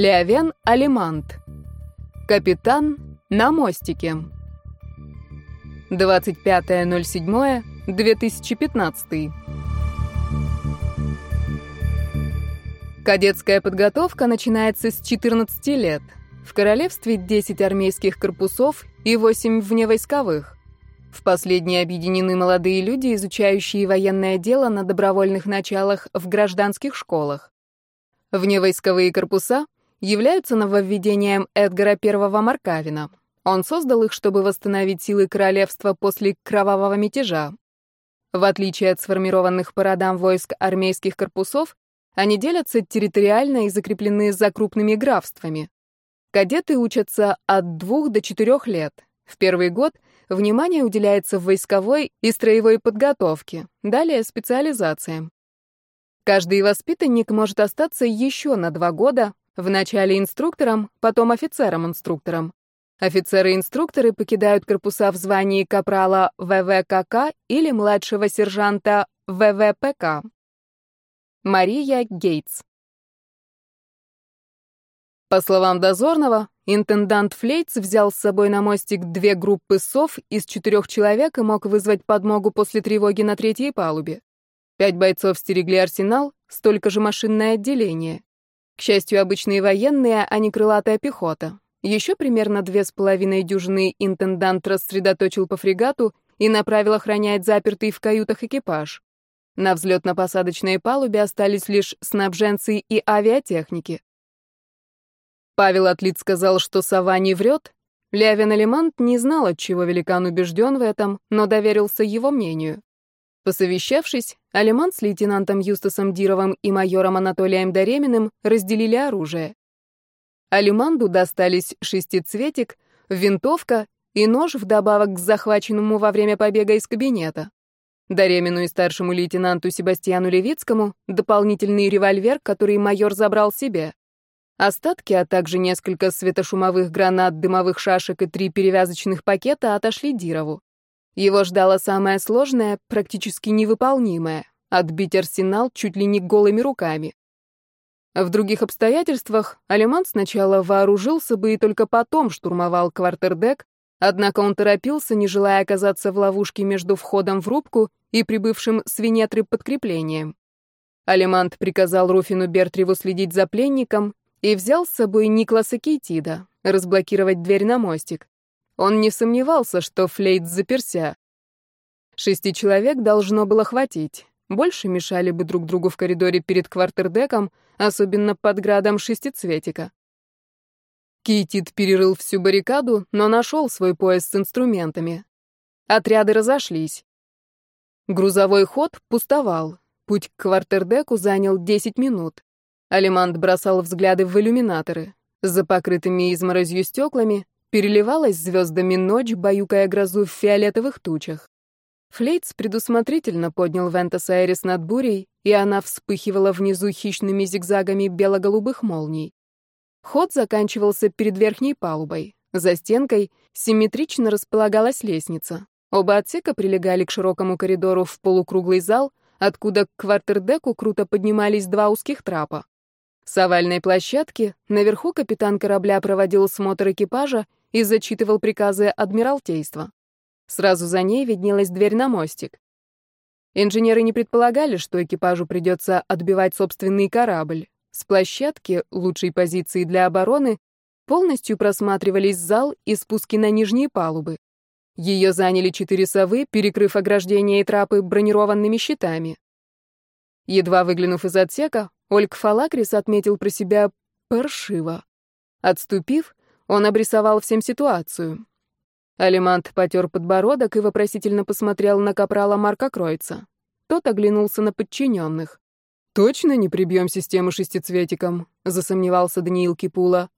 Леовен Алимант. Капитан на мостике. 25.07.2015. Кадетская подготовка начинается с 14 лет. В королевстве 10 армейских корпусов и 8 вневойсковых. В последние объединены молодые люди, изучающие военное дело на добровольных началах в гражданских школах. Вневойсковые корпуса являются нововведением Эдгара I Маркавина. Он создал их, чтобы восстановить силы королевства после кровавого мятежа. В отличие от сформированных по родам войск армейских корпусов, они делятся территориально и закреплены за крупными графствами. Кадеты учатся от двух до четырех лет. В первый год внимание уделяется войсковой и строевой подготовке, далее специализациям. Каждый воспитанник может остаться еще на два года, вначале инструктором, потом офицером-инструктором. Офицеры-инструкторы покидают корпуса в звании капрала ВВКК или младшего сержанта ВВПК. Мария Гейтс По словам дозорного, интендант Флейтс взял с собой на мостик две группы сов из четырех человек и мог вызвать подмогу после тревоги на третьей палубе. Пять бойцов стерегли арсенал, столько же машинное отделение. К счастью, обычные военные, а не крылатая пехота. Еще примерно две с половиной дюжины интендант рассредоточил по фрегату и направил охранять запертый в каютах экипаж. На взлетно-посадочной палубе остались лишь снабженцы и авиатехники. Павел Атлит сказал, что сова не врет. Лявин Алимант не знал, от чего великан убежден в этом, но доверился его мнению. Посовещавшись, Алиман с лейтенантом Юстасом Дировым и майором Анатолием Дареминым разделили оружие. Алиманду достались шестицветик, винтовка и нож вдобавок к захваченному во время побега из кабинета. Даремину и старшему лейтенанту Себастьяну Левицкому дополнительный револьвер, который майор забрал себе. Остатки, а также несколько светошумовых гранат, дымовых шашек и три перевязочных пакета отошли Дирову. Его ждало самое сложное, практически невыполнимое — отбить арсенал чуть ли не голыми руками. В других обстоятельствах Алиман сначала вооружился бы и только потом штурмовал квартердек, однако он торопился, не желая оказаться в ловушке между входом в рубку и прибывшим с Венетры подкреплением. Алимант приказал Руфину Бертриву следить за пленником и взял с собой Никласа Кейтида, разблокировать дверь на мостик. Он не сомневался, что флейт заперся. Шести человек должно было хватить. Больше мешали бы друг другу в коридоре перед квартердеком, особенно под градом шестицветика. Кейтит перерыл всю баррикаду, но нашел свой пояс с инструментами. Отряды разошлись. Грузовой ход пустовал. Путь к квартердеку занял 10 минут. Алимант бросал взгляды в иллюминаторы. За покрытыми изморозью стеклами Переливалась звездами ночь, баюкая грозу в фиолетовых тучах. Флейтс предусмотрительно поднял Вентас Айрис над бурей, и она вспыхивала внизу хищными зигзагами бело-голубых молний. Ход заканчивался перед верхней палубой. За стенкой симметрично располагалась лестница. Оба отсека прилегали к широкому коридору в полукруглый зал, откуда к квартердеку круто поднимались два узких трапа. С овальной площадки наверху капитан корабля проводил смотр экипажа и зачитывал приказы Адмиралтейства. Сразу за ней виднелась дверь на мостик. Инженеры не предполагали, что экипажу придется отбивать собственный корабль. С площадки, лучшей позиции для обороны, полностью просматривались зал и спуски на нижние палубы. Ее заняли четыре совы, перекрыв ограждения и трапы бронированными щитами. Едва выглянув из отсека, Ольг Фалакрис отметил про себя паршиво. Отступив, он обрисовал всем ситуацию. Алимант потер подбородок и вопросительно посмотрел на капрала Марка Кройца. Тот оглянулся на подчиненных. «Точно не прибьем систему шестицветиком?» — засомневался Даниил Кипула.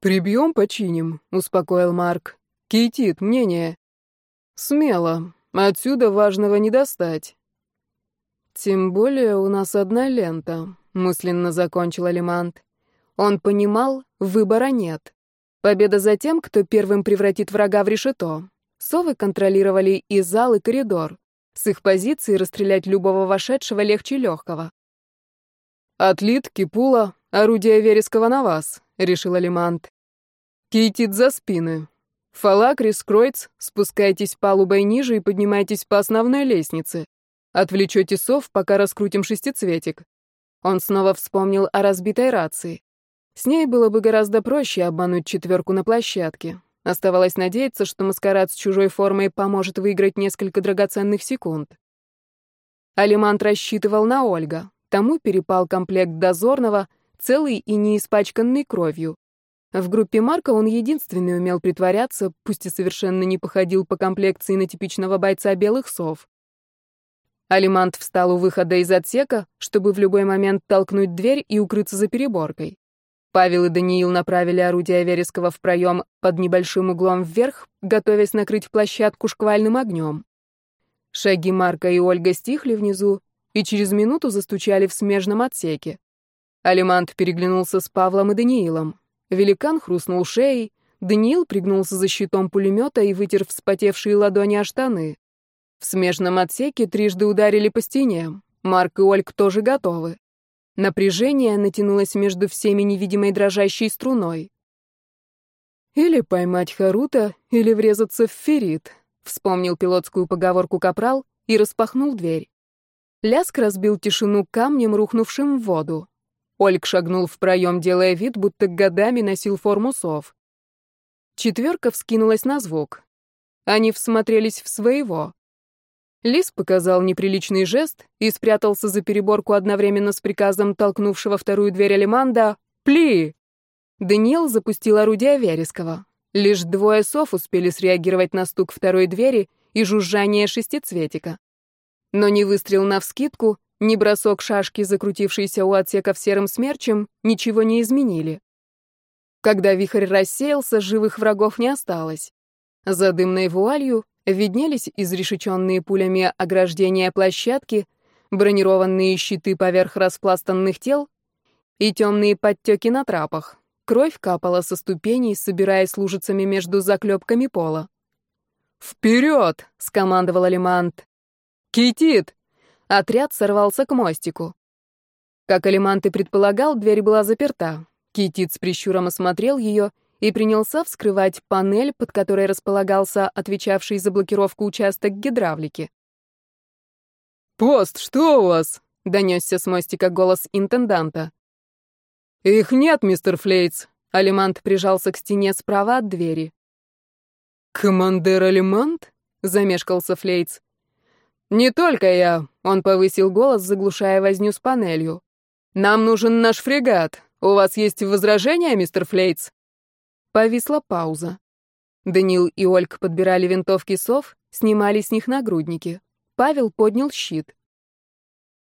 «Прибьем, починим», — успокоил Марк. «Кейтит, мнение?» «Смело. Отсюда важного не достать». «Тем более у нас одна лента», — мысленно закончил Алимант. Он понимал, выбора нет. Победа за тем, кто первым превратит врага в решето. Совы контролировали и зал, и коридор. С их позиции расстрелять любого вошедшего легче легкого. «Отлит, Кипула, орудие Вереского на вас», — решил Алимант. «Кейтит за спины. Фалакрис, Кройц, спускайтесь палубой ниже и поднимайтесь по основной лестнице. Отвлечете сов, пока раскрутим шестицветик». Он снова вспомнил о разбитой рации. С ней было бы гораздо проще обмануть четверку на площадке. Оставалось надеяться, что маскарад с чужой формой поможет выиграть несколько драгоценных секунд. Алимант рассчитывал на Ольга. Тому перепал комплект дозорного, целый и не испачканный кровью. В группе Марка он единственный умел притворяться, пусть и совершенно не походил по комплекции на типичного бойца белых сов. Алимант встал у выхода из отсека, чтобы в любой момент толкнуть дверь и укрыться за переборкой. Павел и Даниил направили орудие Вереского в проем под небольшим углом вверх, готовясь накрыть площадку шквальным огнем. Шаги Марка и Ольга стихли внизу и через минуту застучали в смежном отсеке. Алимант переглянулся с Павлом и Даниилом. Великан хрустнул шеей, Даниил пригнулся за щитом пулемета и вытер вспотевшие ладони о штаны. В смежном отсеке трижды ударили по стене. Марк и Ольг тоже готовы. Напряжение натянулось между всеми невидимой дрожащей струной. «Или поймать Харута, или врезаться в ферит», — вспомнил пилотскую поговорку Капрал и распахнул дверь. Ляск разбил тишину камнем, рухнувшим в воду. Ольг шагнул в проем, делая вид, будто годами носил форму сов. Четверка вскинулась на звук. Они всмотрелись в своего. Лис показал неприличный жест и спрятался за переборку одновременно с приказом толкнувшего вторую дверь Алиманда «Пли!». Даниэл запустил орудие Вереского. Лишь двое сов успели среагировать на стук второй двери и жужжание шестицветика. Но ни выстрел навскидку, ни бросок шашки, закрутившийся у отсеков серым смерчем, ничего не изменили. Когда вихрь рассеялся, живых врагов не осталось. За дымной вуалью виднелись изрешеченные пулями ограждения площадки, бронированные щиты поверх распластанных тел и темные подтеки на трапах. Кровь капала со ступеней, собираясь лужицами между заклепками пола. «Вперед!» — скомандовал Алимант. «Китит!» Отряд сорвался к мостику. Как Алимант и предполагал, дверь была заперта. Китит с прищуром осмотрел ее и принялся вскрывать панель, под которой располагался отвечавший за блокировку участок гидравлики. «Пост, что у вас?» — донесся с мостика голос интенданта. «Их нет, мистер Флейтс», — Алимант прижался к стене справа от двери. «Командер Алимант?» — замешкался Флейтс. «Не только я», — он повысил голос, заглушая возню с панелью. «Нам нужен наш фрегат. У вас есть возражения, мистер Флейтс?» Повисла пауза. Данил и Ольг подбирали винтовки сов, снимали с них нагрудники. Павел поднял щит.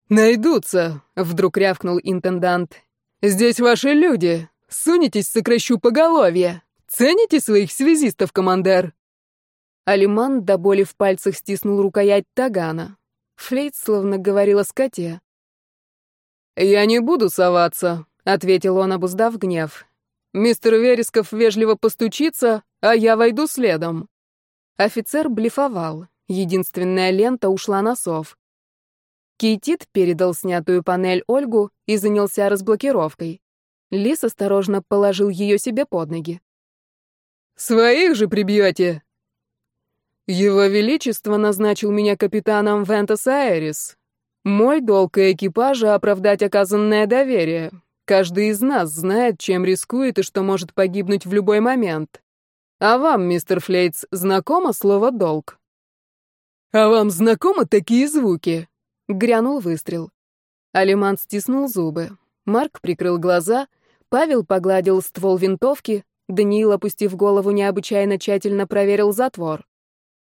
«Найдутся!» — вдруг рявкнул интендант. «Здесь ваши люди! Сунетесь, сокращу поголовье! Цените своих связистов, командир!» Алиман до боли в пальцах стиснул рукоять тагана. Флейт словно говорил о скоте. «Я не буду соваться», — ответил он, обуздав гнев. Мистер Вересков вежливо постучится, а я войду следом. Офицер блефовал. Единственная лента ушла на сов. Кейтит передал снятую панель Ольгу и занялся разблокировкой. Лис осторожно положил ее себе под ноги. «Своих же прибьете!» «Его Величество назначил меня капитаном Вентас Аэрис. Мой долг и экипажа — оправдать оказанное доверие. Каждый из нас знает, чем рискует и что может погибнуть в любой момент. А вам, мистер Флейтс, знакомо слово «долг»?» «А вам знакомы такие звуки?» — грянул выстрел. Алиман стиснул зубы. Марк прикрыл глаза, Павел погладил ствол винтовки, Даниил, опустив голову, необычайно тщательно проверил затвор.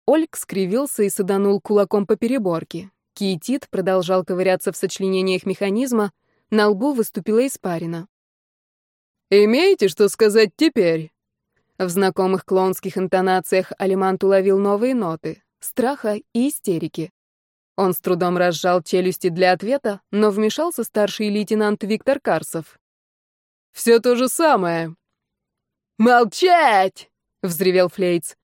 Ольг скривился и саданул кулаком по переборке. Киетит продолжал ковыряться в сочленениях механизма, на лбу выступила испарина. «Имеете что сказать теперь?» В знакомых клоунских интонациях Алимант уловил новые ноты — страха и истерики. Он с трудом разжал челюсти для ответа, но вмешался старший лейтенант Виктор Карсов. «Все то же самое!» «Молчать!» — взревел Флейц.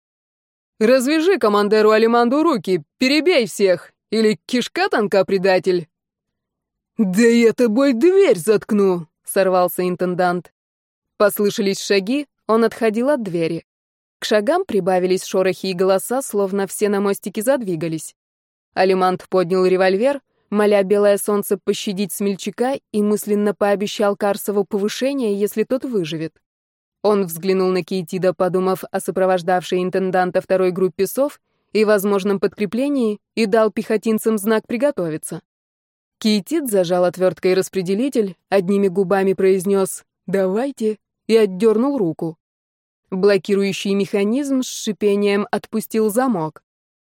«Развяжи командеру Алиманду руки, перебей всех! Или кишка танка, предатель!» «Да я тобой дверь заткну!» — сорвался интендант. Послышались шаги, он отходил от двери. К шагам прибавились шорохи и голоса, словно все на мостике задвигались. Алимант поднял револьвер, моля белое солнце пощадить смельчака и мысленно пообещал Карсову повышение, если тот выживет. Он взглянул на Кейтида, подумав о сопровождавшей интенданта второй группе сов и возможном подкреплении, и дал пехотинцам знак приготовиться. Кейтид зажал отверткой распределитель, одними губами произнес «давайте» и отдернул руку. Блокирующий механизм с шипением отпустил замок.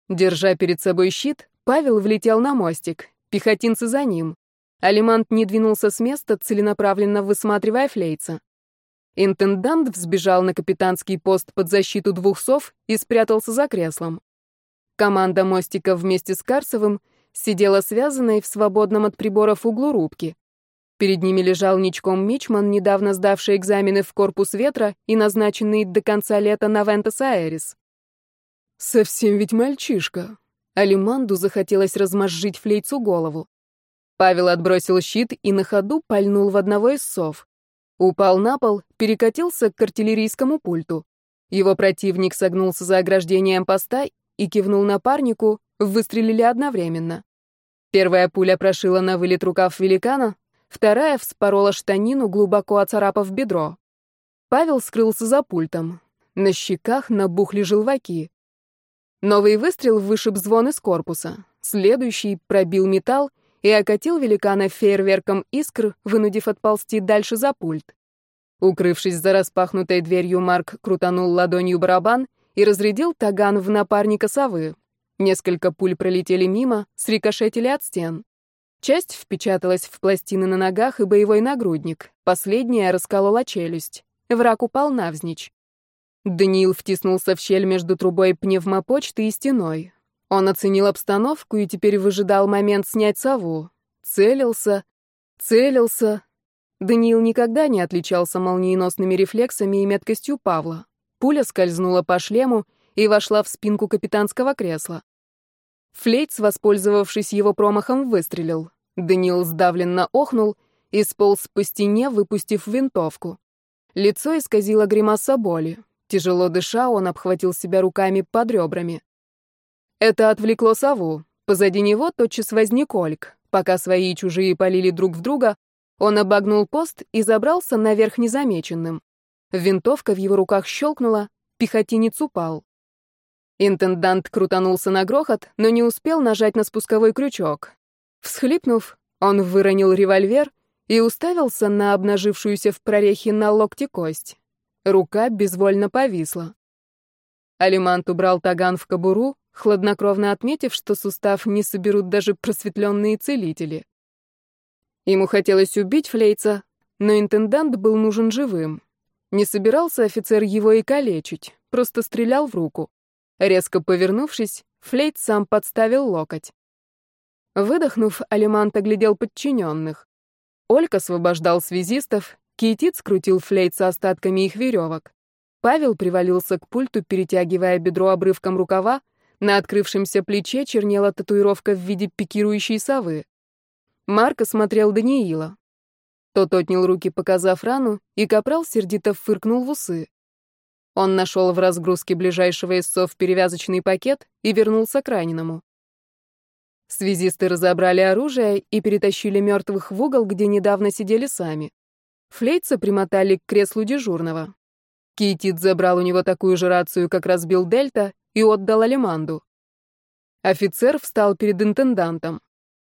Держа перед собой щит, Павел влетел на мостик, пехотинцы за ним. Алимант не двинулся с места, целенаправленно высматривая флейца. Интендант взбежал на капитанский пост под защиту двух сов и спрятался за креслом. Команда мостика вместе с Карцевым сидела связанной в свободном от приборов углу рубки. Перед ними лежал ничком Мичман, недавно сдавший экзамены в корпус ветра и назначенный до конца лета на Вентас-Аэрис. Совсем ведь мальчишка. Алиманду захотелось размозжить флейцу голову. Павел отбросил щит и на ходу пальнул в одного из сов. Упал на пол, перекатился к артиллерийскому пульту. Его противник согнулся за ограждением поста и кивнул напарнику, выстрелили одновременно. Первая пуля прошила на вылет рукав великана, вторая вспорола штанину, глубоко оцарапав бедро. Павел скрылся за пультом. На щеках набухли желваки. Новый выстрел вышиб звон из корпуса. Следующий пробил металл и окатил великана фейерверком искр, вынудив отползти дальше за пульт. Укрывшись за распахнутой дверью, Марк крутанул ладонью барабан и разрядил таган в напарника совы. Несколько пуль пролетели мимо, срикошетили от стен. Часть впечаталась в пластины на ногах и боевой нагрудник. Последняя расколола челюсть. Враг упал навзничь. Даниил втиснулся в щель между трубой пневмопочты и стеной. Он оценил обстановку и теперь выжидал момент снять сову. Целился, целился. Даниил никогда не отличался молниеносными рефлексами и меткостью Павла. Пуля скользнула по шлему и вошла в спинку капитанского кресла. Флейтс, воспользовавшись его промахом, выстрелил. Даниил сдавленно охнул и сполз по стене, выпустив винтовку. Лицо исказило гримаса боли. Тяжело дыша, он обхватил себя руками под ребрами. Это отвлекло сову. Позади него тотчас возник Ольг. Пока свои и чужие полили друг в друга, он обогнул пост и забрался наверх незамеченным. Винтовка в его руках щелкнула, пехотинец упал. Интендант крутанулся на грохот, но не успел нажать на спусковой крючок. Всхлипнув, он выронил револьвер и уставился на обнажившуюся в прорехе на локте кость. Рука безвольно повисла. Алимант убрал таган в кобуру, хладнокровно отметив, что сустав не соберут даже просветленные целители. Ему хотелось убить Флейца, но интендант был нужен живым. Не собирался офицер его и калечить, просто стрелял в руку. Резко повернувшись, Флейт сам подставил локоть. Выдохнув, Алимант оглядел подчиненных. Ольк освобождал связистов, Кейтит скрутил Флейца остатками их веревок. Павел привалился к пульту, перетягивая бедро обрывком рукава, на открывшемся плече чернела татуировка в виде пикирующей совы. Марк осмотрел Даниила. Тот отнял руки, показав рану, и капрал сердито фыркнул в усы. Он нашел в разгрузке ближайшего из сов перевязочный пакет и вернулся к раненому. Связисты разобрали оружие и перетащили мертвых в угол, где недавно сидели сами. Флейца примотали к креслу дежурного. Кейтит забрал у него такую же рацию, как разбил Дельта, и отдал Алиманду. Офицер встал перед интендантом.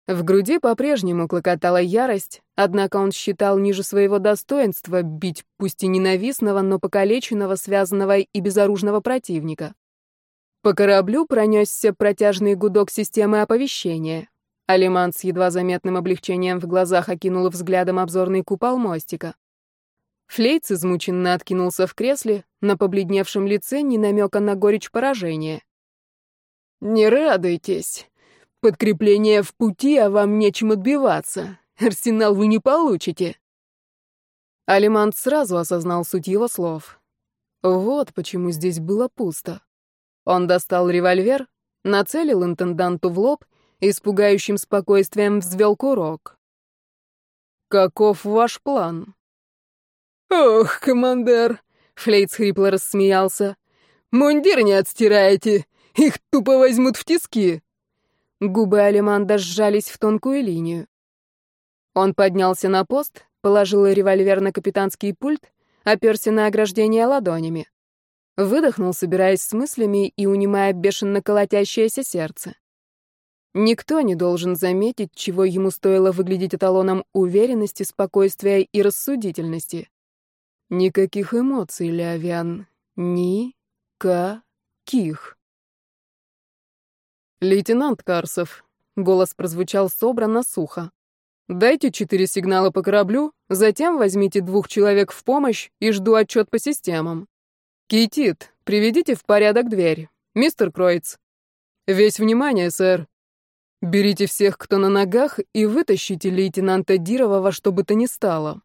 В груди по-прежнему клокотала ярость, однако он считал ниже своего достоинства бить пусть и ненавистного, но покалеченного, связанного и безоружного противника. По кораблю пронесся протяжный гудок системы оповещения. Алиман с едва заметным облегчением в глазах окинул взглядом обзорный купол мостика. Флейц измученно откинулся в кресле, на побледневшем лице ни намека на горечь поражения. «Не радуйтесь. Подкрепление в пути, а вам нечем отбиваться. Арсенал вы не получите». Алимант сразу осознал суть его слов. Вот почему здесь было пусто. Он достал револьвер, нацелил интенданту в лоб и с пугающим спокойствием взвел курок. «Каков ваш план?» «Ох, командир!» — Флейц хрипло рассмеялся. «Мундир не отстираете! Их тупо возьмут в тиски!» Губы Алиманда сжались в тонкую линию. Он поднялся на пост, положил револьвер на капитанский пульт, оперся на ограждение ладонями. Выдохнул, собираясь с мыслями и унимая бешено колотящееся сердце. Никто не должен заметить, чего ему стоило выглядеть эталоном уверенности, спокойствия и рассудительности. Никаких эмоций, Леовян. Ни-ка-ких. «Лейтенант Карсов», — голос прозвучал собранно сухо. «Дайте четыре сигнала по кораблю, затем возьмите двух человек в помощь и жду отчет по системам. Кейтит, приведите в порядок дверь. Мистер Кроиц». «Весь внимание, сэр», Берите всех, кто на ногах, и вытащите лейтенанта Дирова во что бы то ни стало.